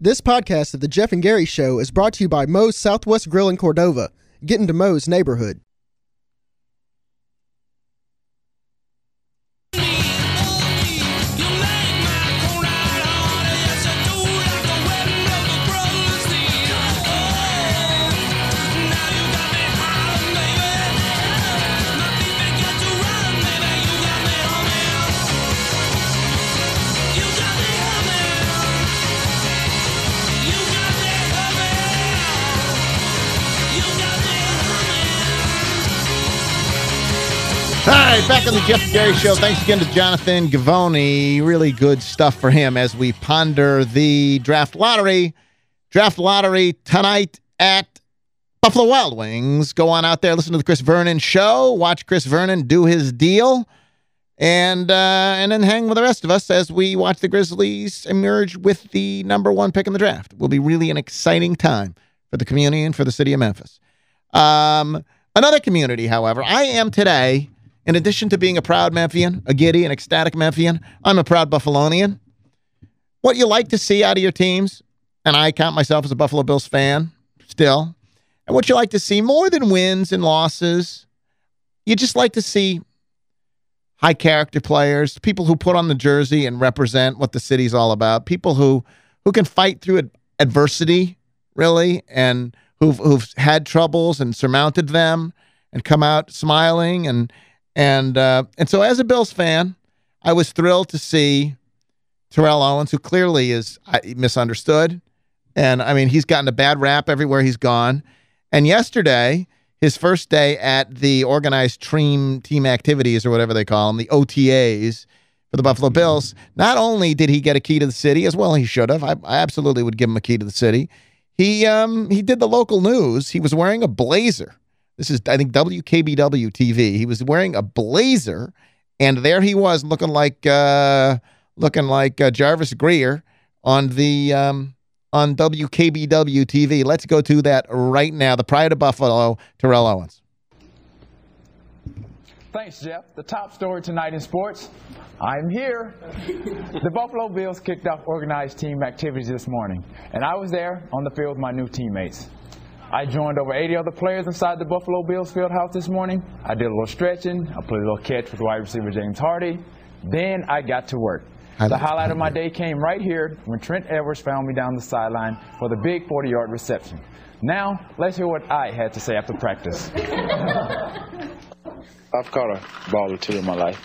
This podcast of the Geoff and Gary Show is brought to you by Moe's Southwest Grill in Cordova. Get into Moe's neighborhood. Right, back on the Geoff and Gary Show. Thanks again to Jonathan Givony. Really good stuff for him as we ponder the draft lottery. Draft lottery tonight at Buffalo Wild Wings. Go on out there, listen to the Chris Vernon show, watch Chris Vernon do his deal, and uh, and then hang with the rest of us as we watch the Grizzlies emerge with the number one pick in the draft. Will be really an exciting time for the community and for the city of Memphis. Um, another community, however, I am today – in addition to being a proud Memphian, a giddy and ecstatic Memphian, I'm a proud Buffalonian. What you like to see out of your teams, and I count myself as a Buffalo Bills fan still, and what you like to see more than wins and losses, you just like to see high character players, people who put on the jersey and represent what the city's all about, people who who can fight through adversity, really, and who've who've had troubles and surmounted them and come out smiling and and uh, and so as a Bills fan, I was thrilled to see Terrell Owens, who clearly is misunderstood. And, I mean, he's gotten a bad rap everywhere he's gone. And yesterday, his first day at the organized team, team activities or whatever they call them, the OTAs for the Buffalo Bills, not only did he get a key to the city, as well he should have. I, I absolutely would give him a key to the city. He um he did the local news. He was wearing a blazer. This is, I think, WKBW TV. He was wearing a blazer, and there he was looking like uh, looking like uh, Jarvis Greer on the um, on WKBW TV. Let's go to that right now. The Pride of Buffalo, Terrell Owens. Thanks, Geoff. The top story tonight in sports. I'm here. the Buffalo Bills kicked off organized team activities this morning, and I was there on the field with my new teammates. I joined over 80 other players inside the Buffalo Bills field house this morning. I did a little stretching. I played a little catch with wide receiver James Hardy. Then I got to work. The highlight of my day came right here when Trent Edwards found me down the sideline for the big 40-yard reception. Now, let's hear what I had to say after practice. I've caught a ball or two in my life.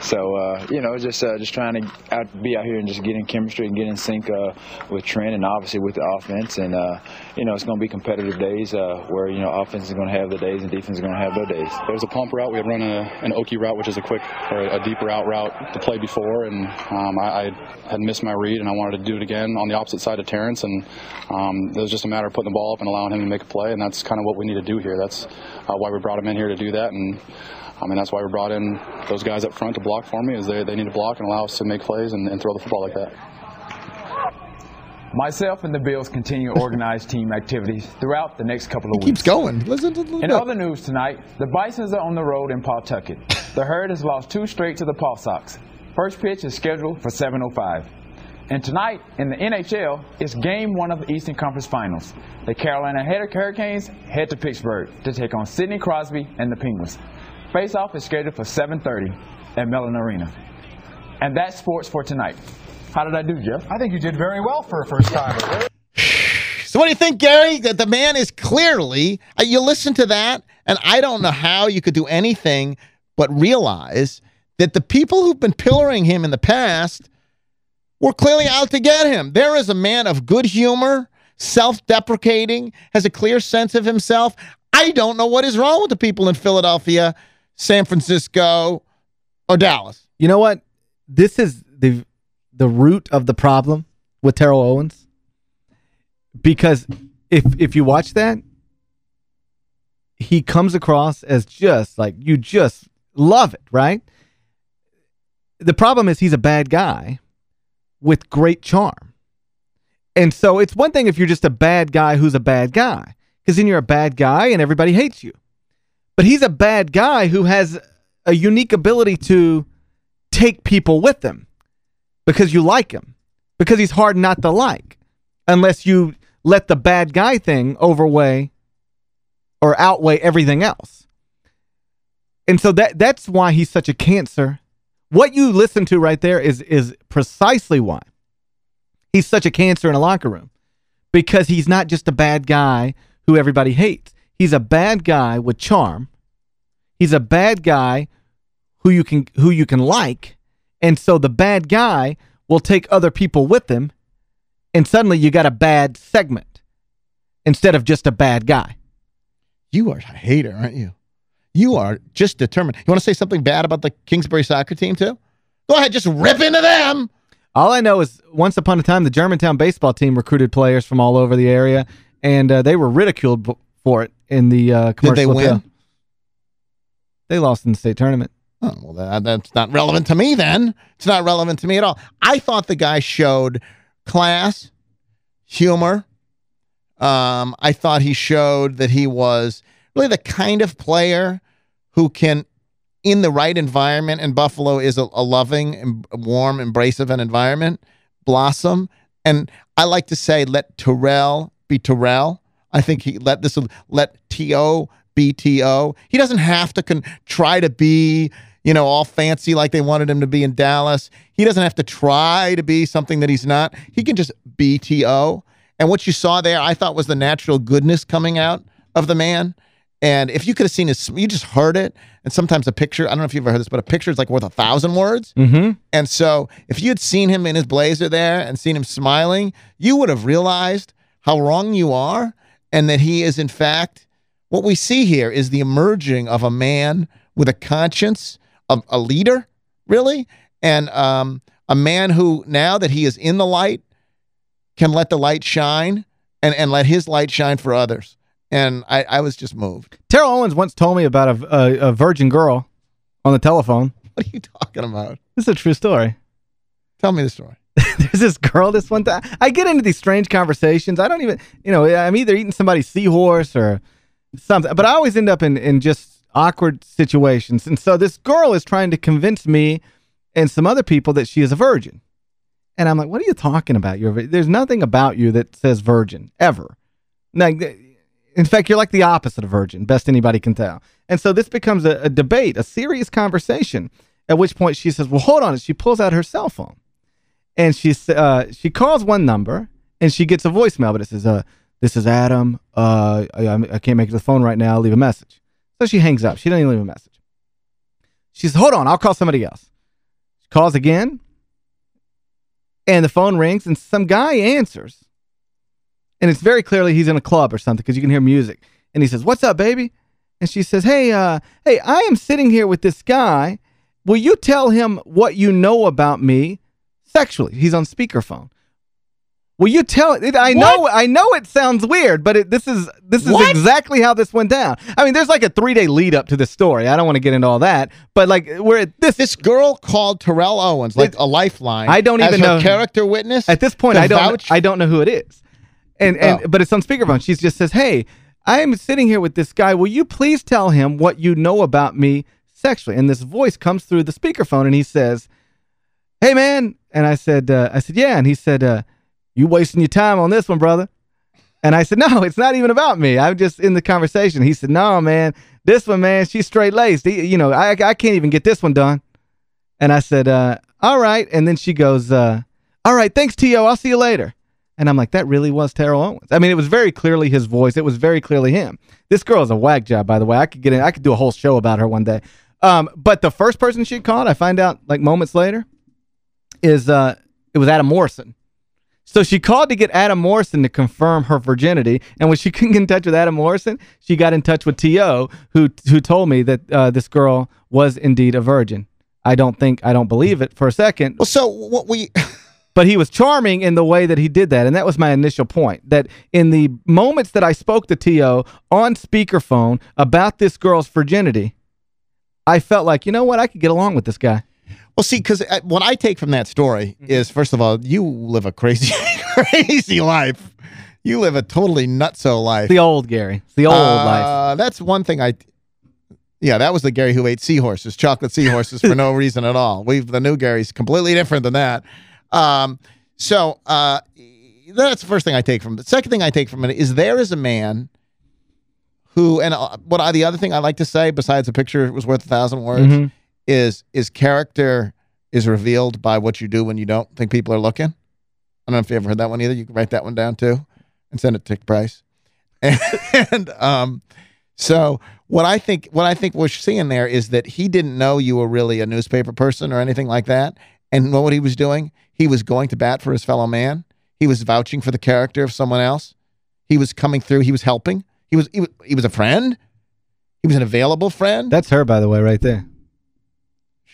so uh, you know, just uh, just trying to out, be out here and just get in chemistry and get in sync uh, with Trent and obviously with the offense. And uh, you know, it's going to be competitive days uh, where you know offense is going to have the days and defense is going to have their days. There was a pump route. We had run a, an Okie route, which is a quick or a deeper out route to play before, and um, I, I, had missed my read and I wanted to do it again on the opposite side of Terrence. And um, it was just a matter of putting the ball up and allowing him to make a play. And that's kind of what we need to do here. That's uh, why we brought him in here to do that. And I mean, that's why we brought in those guys up front to block for me, is they, they need to block and allow us to make plays and, and throw the football like that. Myself and the Bills continue organized team activities throughout the next couple of he weeks. keeps going. Listen to the In other news tonight, the Bisons are on the road in Pawtucket. the Herd has lost two straight to the Paw Sox. First pitch is scheduled for 7.05. And tonight, in the NHL, it's game one of the Eastern Conference Finals. The Carolina Hurricanes head to Pittsburgh to take on Sidney Crosby and the Penguins. Face-off is scheduled for 7.30 at Mellon Arena. And that's sports for tonight. How did I do, Geoff? I think you did very well for a first time. So what do you think, Gary? That the man is clearly, uh, you listen to that, and I don't know how you could do anything but realize that the people who've been pillaring him in the past were clearly out to get him. There is a man of good humor, self-deprecating, has a clear sense of himself. I don't know what is wrong with the people in Philadelphia, San Francisco, or Dallas. You know what? This is the the root of the problem with Terrell Owens. Because if if you watch that, he comes across as just like you just love it, right? The problem is he's a bad guy with great charm. And so it's one thing if you're just a bad guy who's a bad guy, because then you're a bad guy and everybody hates you. But he's a bad guy who has a unique ability to take people with him because you like him, because he's hard not to like. unless you let the bad guy thing overweigh or outweigh everything else. And so that that's why he's such a cancer. What you listen to right there is is precisely why he's such a cancer in a locker room. Because he's not just a bad guy who everybody hates. He's a bad guy with charm. He's a bad guy who you can who you can like. And so the bad guy will take other people with him and suddenly you got a bad segment instead of just a bad guy. You are a hater, aren't you? You are just determined. You want to say something bad about the Kingsbury soccer team, too? Go ahead, just rip into them. All I know is once upon a time, the Germantown baseball team recruited players from all over the area, and uh, they were ridiculed for it in the uh, commercial Did they win? appeal. They lost in the state tournament. Oh, well, that, that's not relevant to me then. It's not relevant to me at all. I thought the guy showed class, humor. Um, I thought he showed that he was really the kind of player who can, in the right environment, and Buffalo is a, a loving warm, embracive an environment, blossom. And I like to say, let Terrell be Terrell. I think he let this let T.O. be T.O. He doesn't have to con- try to be, you know, all fancy like they wanted him to be in Dallas. He doesn't have to try to be something that he's not. He can just be T.O. And what you saw there, I thought was the natural goodness coming out of the man. And if you could have seen his, you just heard it. And sometimes a picture, I don't know if you've ever heard this, but a picture is like worth a thousand words. Mm-hmm. And so if you had seen him in his blazer there and seen him smiling, you would have realized how wrong you are and that he is, in fact, what we see here is the emerging of a man with a conscience, of a leader, really, and um, a man who, now that he is in the light, can let the light shine and, and let his light shine for others. And I, I was just moved. Terrell Owens once told me about a, a, a virgin girl on the telephone. What are you talking about? This is a true story. Tell me the story. There's this girl this one time. I get into these strange conversations. I don't even, you know, I'm either eating somebody's seahorse or something. But I always end up in, in just awkward situations. And so this girl is trying to convince me and some other people that she is a virgin. And I'm like, what are you talking about? You're there's nothing about you that says virgin, ever. Now, in fact, you're like the opposite of virgin, best anybody can tell. And so this becomes a, a debate, a serious conversation, at which point she says, well, hold on. And she pulls out her cell phone. And she, uh, she calls one number, and she gets a voicemail, but it says, uh, this is Adam. Uh, I, I can't make the phone right now. Leave a message. So she hangs up. She doesn't even leave a message. She says, hold on. I'll call somebody else. She calls again. And the phone rings, and some guy answers. And it's very clearly he's in a club or something because you can hear music. And he says, what's up, baby? And she says, hey, uh, hey, I am sitting here with this guy. Will you tell him what you know about me sexually? He's on speakerphone. Will you tell it? I know I know it sounds weird, but it, this is this is What? exactly how this went down. I mean, there's like a three-day lead up to this story. I don't want to get into all that, but like we're at this This girl called Terrell Owens like It- a lifeline. I don't as even her know- character witness. At this point, I don't vouch- I don't know who it is. And and Oh. but it's on speakerphone. She just says, "Hey, I am sitting here with this guy. Will you please tell him what you know about me sexually?" And this voice comes through the speakerphone and he says, "Hey man." And I said uh, I said, "Yeah." And he said, uh, "You wasting your time on this one, brother." And I said, "No, it's not even about me. I'm just in the conversation." He said, "No, man. This one, man, she's straight-laced. You know, I I can't even get this one done." And I said, uh, all right. And then she goes, uh, all right, thanks, T.O. I'll see you later. And I'm like, that really was Terrell Owens. I mean, it was very clearly his voice. It was very clearly him. This girl is a whack job, by the way. I could get in. I could do a whole show about her one day. Um, but the first person she called, I find out like moments later, is uh, it was Adam Morrison. So she called to get Adam Morrison to confirm her virginity, and when she couldn't get in touch with Adam Morrison, she got in touch with T.O., who who told me that uh, this girl was indeed a virgin. I don't think, I don't believe it for a second, Well, so what we but he was charming in the way that he did that, and that was my initial point, that in the moments that I spoke to T.O. on speakerphone about this girl's virginity, I felt like, you know what, I could get along with this guy. Well see because what I take from that story Mm-hmm. is first of all you live a crazy crazy life. You live a totally nutso life. The old Gary. The old Uh, life. That's one thing I. Yeah, that was the Gary who ate seahorses, chocolate seahorses for no reason at all. We've the new Gary's completely different than that. Um, so uh, that's the first thing I take from it. The second thing I take from it is there is a man who, and uh, what I, the other thing I like to say, besides a picture was worth a thousand words, Mhm. Is is character is revealed by what you do when you don't think people are looking. I don't know if you ever heard that one either. You can write that one down too and send it to Price. And, um, so what I think what I think we're seeing there is that he didn't know you were really a newspaper person or anything like that. And know what he was doing? He was going to bat for his fellow man. He was vouching for the character of someone else. He was coming through. He was helping. He was he was, he was a friend. He was an available friend. That's her, by the way, right there.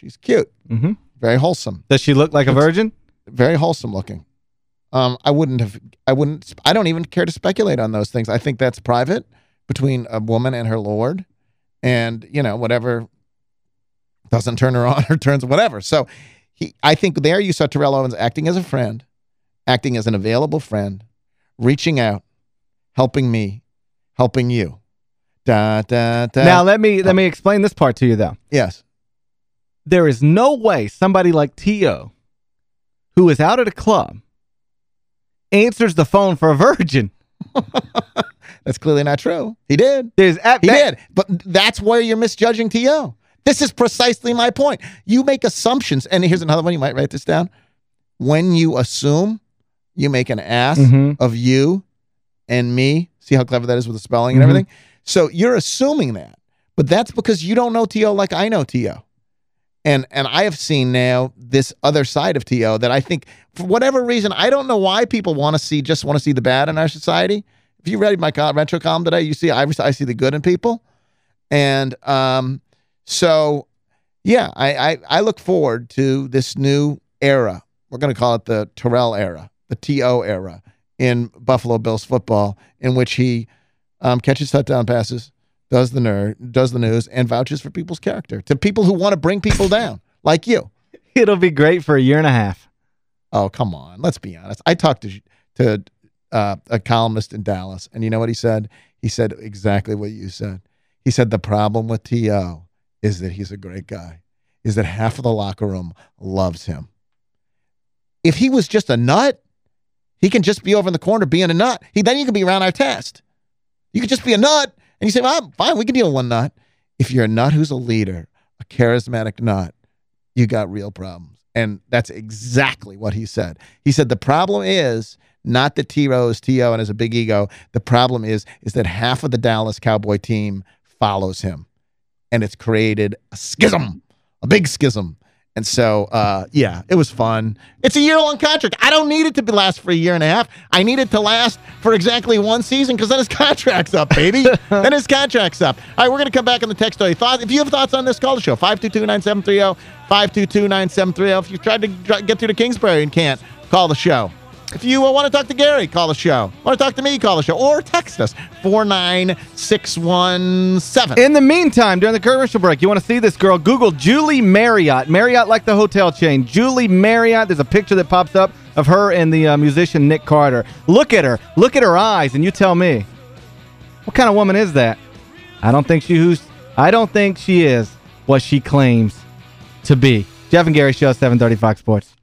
She's cute. Mm-hmm. Very wholesome. Does she look like a virgin? Very wholesome looking. Um, I wouldn't have. I wouldn't. I don't even care to speculate on those things. I think that's private between a woman and her lord, and you know whatever doesn't turn her on or turns whatever. So, he. I think there you saw Terrell Owens acting as a friend, acting as an available friend, reaching out, helping me, helping you. Da da da. Now let me let me explain this part to you though. yes, There is no way somebody like T.O., who is out at a club, answers the phone for a virgin. that's clearly not true. He did. There's at He did. But that's where you're misjudging T.O. This is precisely my point. You make assumptions. And here's another one. You might write this down. When you assume, you make an ass Mhm. of you and me. See how clever that is with the spelling and Mhm. everything? So you're assuming that. But that's because you don't know T.O. like I know T.O. And and I have seen now this other side of T.O. that I think, for whatever reason, I don't know why people want to see, just want to see the bad in our society. If you read my retro column today, you see I, I see the good in people. And um, so, yeah, I, I, I look forward to this new era. We're going to call it the Terrell era, the TO era in Buffalo Bills football, in which he um, catches touchdown passes, does the ner- does the news, and vouches for people's character to people who want to bring people down, like you. It'll be great for a year and a half. Oh, come on. Let's be honest. I talked to to uh, a columnist in Dallas, and you know what he said? He said exactly what you said. He said the problem with T.O. is that he's a great guy, is that half of the locker room loves him. If he was just a nut, he can just be over in the corner being a nut. He Then you can be around our test. You could just be a nut, and you say, well, fine, we can deal with one nut. If you're a nut who's a leader, a charismatic nut, you got real problems. And that's exactly what he said. He said the problem is not that T-Row is T.O. and has a big ego. The problem is is that half of the Dallas Cowboy team follows him. And it's created a schism, a big schism. And so, uh, yeah, it was fun. It's a year-long contract. I don't need it to be last for a year and a half. I need it to last for exactly one season because then his contract's up, baby. then his contract's up. All right, we're going to come back on the text story. Thoughts? If you have thoughts on this, call the show. 522-9730, 522-9730. If you've tried to get through to Kingsbury and can't, call the show. If you uh, want to talk to Gary, call the show. Want to talk to me, call the show. Or text us, 49617. In the meantime, during the commercial break, you want to see this girl, Google Julie Marriott. Marriott like the hotel chain. Julie Marriott, there's a picture that pops up of her and the uh, musician Nick Carter. Look at her. Look at her eyes, and you tell me, what kind of woman is that? I don't think she who's I don't think she is what she claims to be. Geoff and Gary Show, 730 Fox Sports.